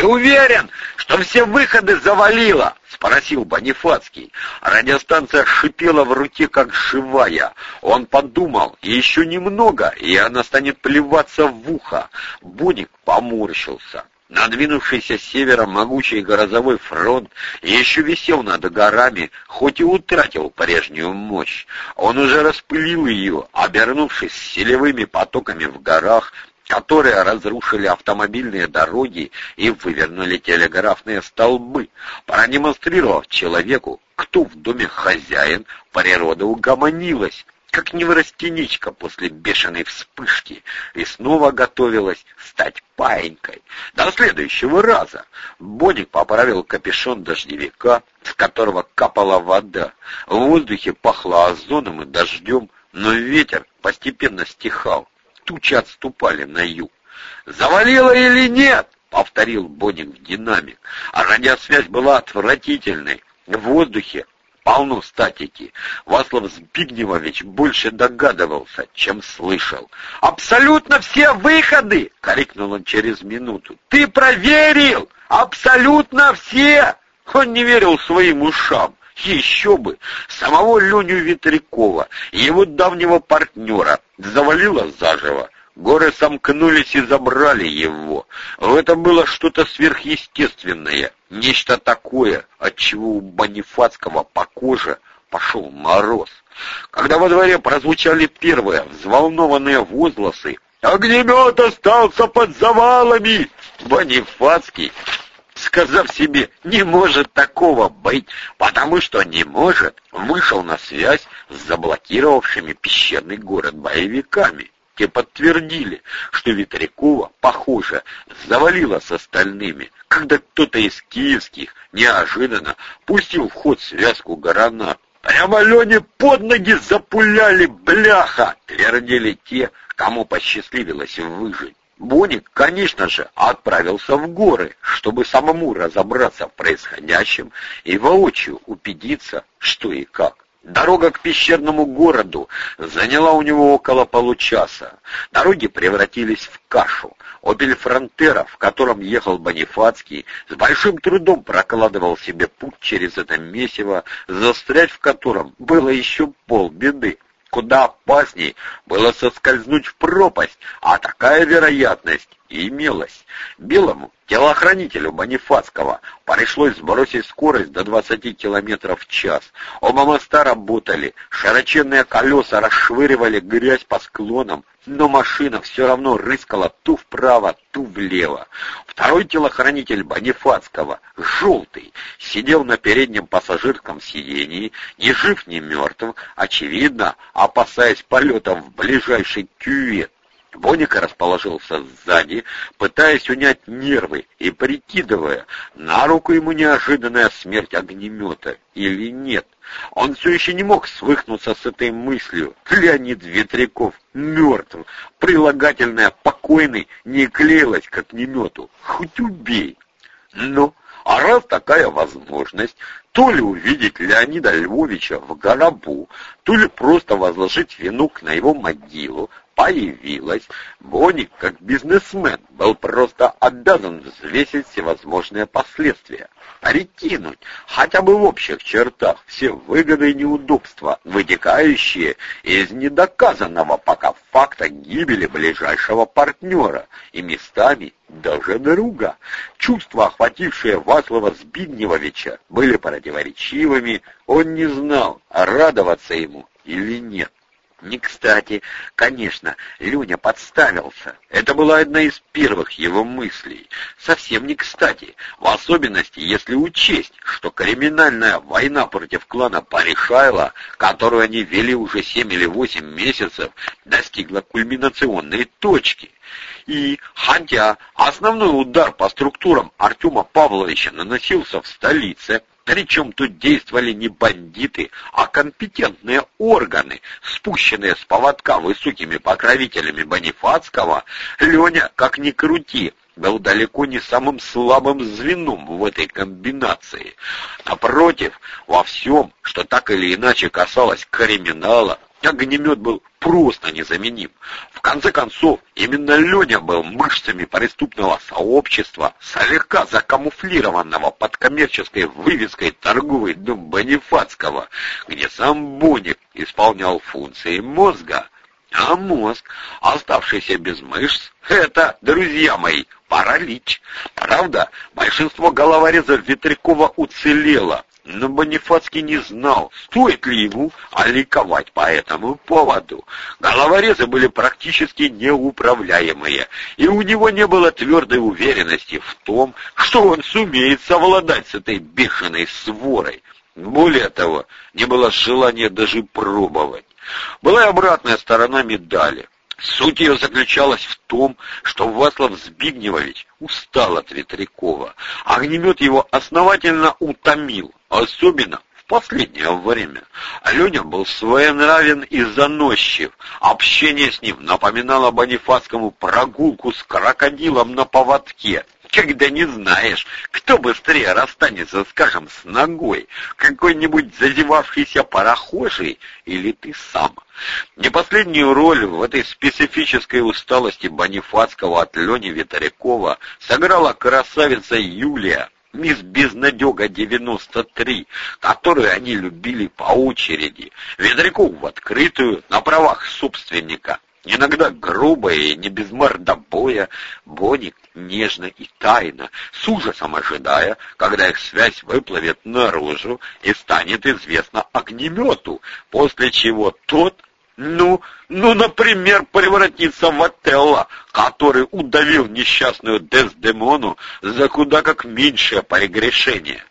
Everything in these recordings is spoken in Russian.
«Ты уверен, что все выходы завалило?» — спросил Бонифацкий. Радиостанция шипела в руке, как живая. Он подумал, еще немного, и она станет плеваться в ухо. Буник поморщился. Надвинувшийся с севера могучий грозовой фронт еще висел над горами, хоть и утратил прежнюю мощь. Он уже распылил ее, обернувшись селевыми потоками в горах, которые разрушили автомобильные дороги и вывернули телеграфные столбы, продемонстрировав человеку, кто в доме хозяин, природа угомонилась, как неврастеничка после бешеной вспышки, и снова готовилась стать паинькой. До следующего раза Боник поправил капюшон дождевика, с которого капала вода. В воздухе пахло озоном и дождем, но ветер постепенно стихал тучи отступали на юг. «Завалило или нет?» — повторил Боник в динамик. А радиосвязь была отвратительной. В воздухе полно статики. Васлав Збигневович больше догадывался, чем слышал. «Абсолютно все выходы!» — крикнул он через минуту. «Ты проверил! Абсолютно все!» Он не верил своим ушам. Еще бы! Самого Леню Ветрякова, его давнего партнера, завалило заживо. Горы сомкнулись и забрали его. В этом было что-то сверхъестественное, нечто такое, от чего у Бонифацкого по коже пошел мороз. Когда во дворе прозвучали первые взволнованные возгласы «Огнемет остался под завалами!» Бонифацкий сказав себе «не может такого быть», потому что не может, вышел на связь с заблокировавшими пещерный город боевиками. Те подтвердили, что Ветрякова, похоже, завалило с остальными, когда кто-то из киевских неожиданно пустил в ход связку гранат. «Прямо Лене под ноги запуляли, бляха!» — твердили те, кому посчастливилось выжить. Боник, конечно же, отправился в горы, чтобы самому разобраться в происходящем и воочию убедиться, что и как. Дорога к пещерному городу заняла у него около получаса. Дороги превратились в кашу. Опель Фронтера, в котором ехал Бонифацкий, с большим трудом прокладывал себе путь через это месиво, застрять в котором было еще полбеды. Куда опасней было соскользнуть в пропасть, а такая вероятность имелась. Белому телохранителю Бонифацкого пришлось сбросить скорость до 20 км в час. Оба моста работали, широченные колеса расшвыривали грязь по склонам, но машина все равно рыскала ту вправо, ту влево. Второй телохранитель Бонифацкого, желтый, сидел на переднем пассажирском сидении, ни жив, ни мертв, очевидно, опасаясь полетов в ближайший кювет. Боника расположился сзади, пытаясь унять нервы и прикидывая, на руку ему неожиданная смерть огнемета или нет. Он все еще не мог свыкнуться с этой мыслью. Леонид Ветряков мертв. Прилагательное «покойный» не клеилось к огнемету. Хоть убей. Но а раз такая возможность, то ли увидеть Леонида Львовича в гробу, то ли просто возложить вину на его могилу, появилась, Боник, как бизнесмен, был просто обязан взвесить всевозможные последствия, прикинуть, хотя бы в общих чертах, все выгоды и неудобства, вытекающие из недоказанного пока факта гибели ближайшего партнера и местами даже друга. Чувства, охватившие Васлова Збигневовича, были противоречивыми, он не знал, радоваться ему или нет. Не кстати, конечно, Люня подставился. Это была одна из первых его мыслей. Совсем не кстати, в особенности, если учесть, что криминальная война против клана Паришайла, которую они вели уже семь или восемь месяцев, достигла кульминационной точки. И, хотя основной удар по структурам Артема Павловича наносился в столице, причем тут действовали не бандиты, а компетентные органы, спущенные с поводка высокими покровителями Бонифацкого, Леня, как ни крути, был далеко не самым слабым звеном в этой комбинации. Напротив, во всем, что так или иначе касалось криминала, Огнемет был просто незаменим. В конце концов, именно Леня был мышцами преступного сообщества, слегка закамуфлированного под коммерческой вывеской торговый дом Бонифацкого, где сам Боник исполнял функции мозга. А мозг, оставшийся без мышц, это, друзья мои, паралич. Правда, большинство головорезов Ветрякова уцелело, но Бонифацкий не знал, стоит ли ему аликовать по этому поводу. Головорезы были практически неуправляемые, и у него не было твердой уверенности в том, что он сумеет совладать с этой бешеной сворой. Более того, не было желания даже пробовать. Была и обратная сторона медали. Суть ее заключалась в том, что Васлав Збигневович устал от Ветрякова. Огнемет его основательно утомил, особенно в последнее время. Аленя был своенравен и заносчив. Общение с ним напоминало Бонифацкому прогулку с крокодилом на поводке когда не знаешь, кто быстрее расстанется, скажем, с ногой, какой-нибудь зазевавшийся парохожий или ты сам. Не последнюю роль в этой специфической усталости Бонифацкого от Лени Витарякова сыграла красавица Юлия, мисс Безнадега 93, которую они любили по очереди, Ведряков в открытую, на правах собственника, Иногда грубо и не без мордобоя, Боник нежно и тайно, с ужасом ожидая, когда их связь выплывет наружу и станет известно огнемету, после чего тот, ну, ну, например, превратится в Отелло, который удавил несчастную Дездемону за куда как меньшее прегрешение.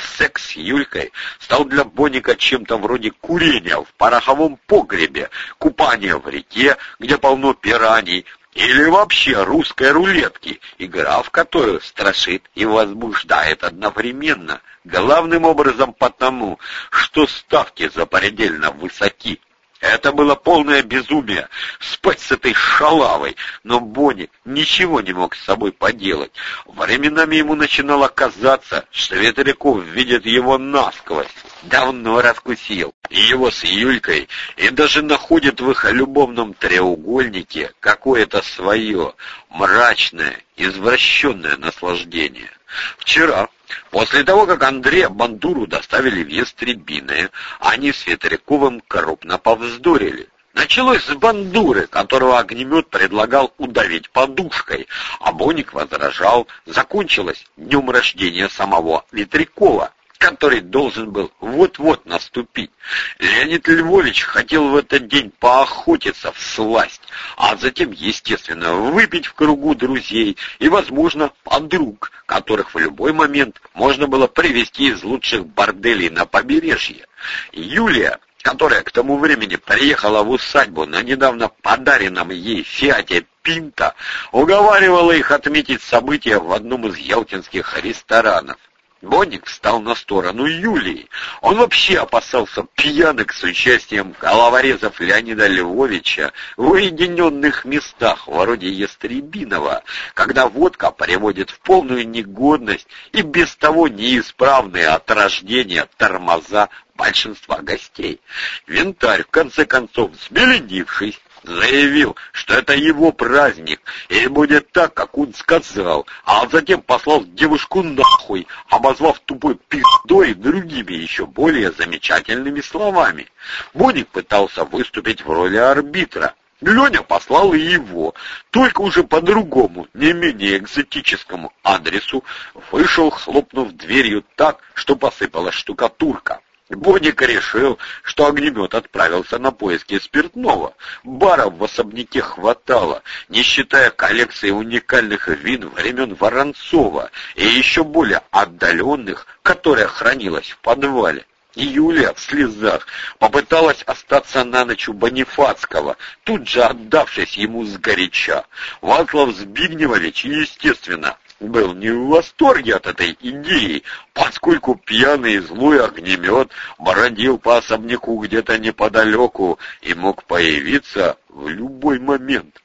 Секс с Юлькой стал для Боника чем-то вроде курения в пороховом погребе, купания в реке, где полно пираний, или вообще русской рулетки, игра в которую страшит и возбуждает одновременно, главным образом потому, что ставки запредельно высоки. Это было полное безумие, спать с этой шалавой, но Бонни ничего не мог с собой поделать. Временами ему начинало казаться, что Ветряков видит его насквозь. Давно раскусил его с Юлькой, и даже находит в их любовном треугольнике какое-то свое мрачное, извращенное наслаждение. Вчера, после того, как Андрея Бандуру доставили в Ястребиное, они с Ветряковым крупно повздорили. Началось с бандуры, которого огнемет предлагал удавить подушкой, а Боник возражал. Закончилось днем рождения самого Ветрякова который должен был вот-вот наступить. Леонид Львович хотел в этот день поохотиться в сласть, а затем, естественно, выпить в кругу друзей и, возможно, подруг, которых в любой момент можно было привезти из лучших борделей на побережье. Юлия, которая к тому времени приехала в усадьбу на недавно подаренном ей «Фиате Пинта», уговаривала их отметить события в одном из ялтинских ресторанов. Боник встал на сторону Юлии. Он вообще опасался пьянок с участием головорезов Леонида Львовича в уединенных местах, вроде Ястребинова, когда водка приводит в полную негодность и без того неисправные от рождения тормоза большинства гостей. Винтарь, в конце концов, сбеленившись, заявил, что это его праздник, и будет так, как он сказал, а затем послал девушку нахуй, обозвав тупой пиздой другими еще более замечательными словами. Боник пытался выступить в роли арбитра. Леня послал и его, только уже по другому, не менее экзотическому адресу, вышел, хлопнув дверью так, что посыпалась штукатурка. Боник решил, что огнемет отправился на поиски спиртного. Баров в особняке хватало, не считая коллекции уникальных вин времен Воронцова и еще более отдаленных, которая хранилась в подвале. Юлия в слезах попыталась остаться на ночь у Бонифацкого, тут же отдавшись ему сгоряча. Васлав Збигневович, естественно, был не в восторге от этой идеи, поскольку пьяный и злой огнемет бродил по особняку где-то неподалеку и мог появиться в любой момент.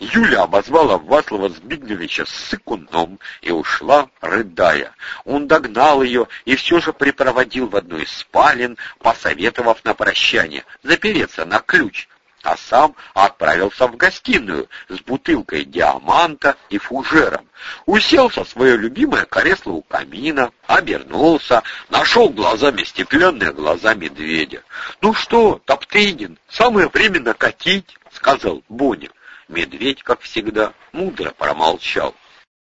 Юля обозвала Васлова Збигневича сыкуном и ушла, рыдая. Он догнал ее и все же припроводил в одну из спален, посоветовав на прощание запереться на ключ, а сам отправился в гостиную с бутылкой диаманта и фужером. Уселся в свое любимое кресло у камина, обернулся, нашел глазами стеклянные глаза медведя. «Ну что, Топтыгин, самое время накатить», — сказал Боня. Медведь, как всегда, мудро промолчал.